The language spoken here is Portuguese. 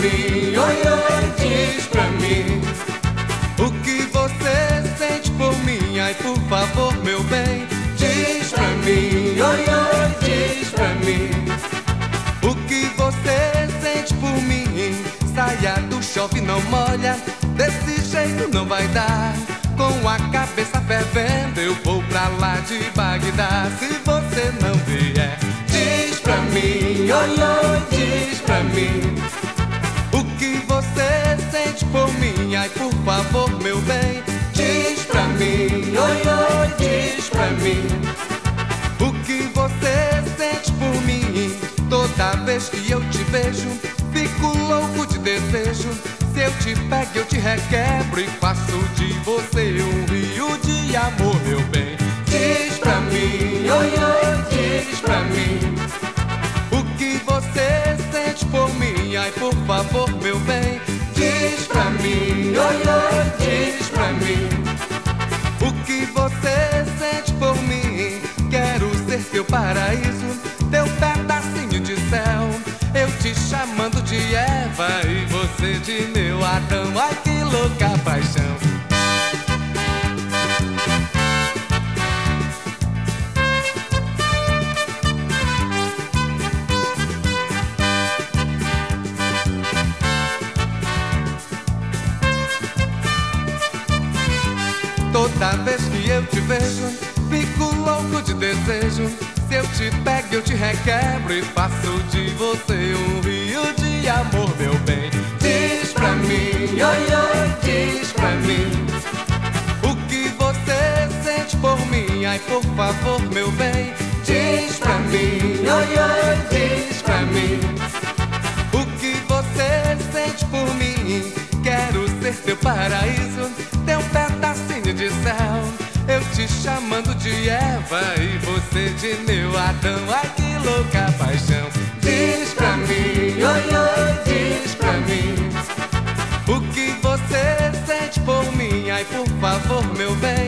mim, oi, oi, diz pra mim. O que você sente por mim, ai por favor, meu bem Diz pra mim, oi, oi, diz pra mim. O que você sente por mim? Saia do chove, não molha Desse jeito não vai dar. Com a cabeça fervendo Eu vou pra lá de Bagdá. Se você não vier Diz pra mim, oi, oi, diz pra mim favor, meu bem Diz pra mim, oi, oi, diz pra mim O que você sente por mim Toda vez que eu te vejo Fico louco de desejo se eu te pego, eu te requebro e faço de você um rio de amor, meu bem. Diz pra mim, oi, oi, diz pra mim. O que você sente por mim, ai, por favor, meu bem. Diz pra mim, te chamando de Eva e você de meu Adão. Ai que louca paixão. Toda vez que eu te vejo, fico louco de desejo. Se eu te pego, eu te requebro e faço de você um rio de amor, meu bem. Diz pra mim, oi, oi, diz pra mim. O que você sente por mim, ai, por favor, meu bem. Diz pra mim, oi, oi, diz pra mim. de Eva e você de meu Adão. Ai que louca paixão. Diz pra mim, oi, oi, diz pra mim. O que você sente por mim? Ai, por favor, meu bem.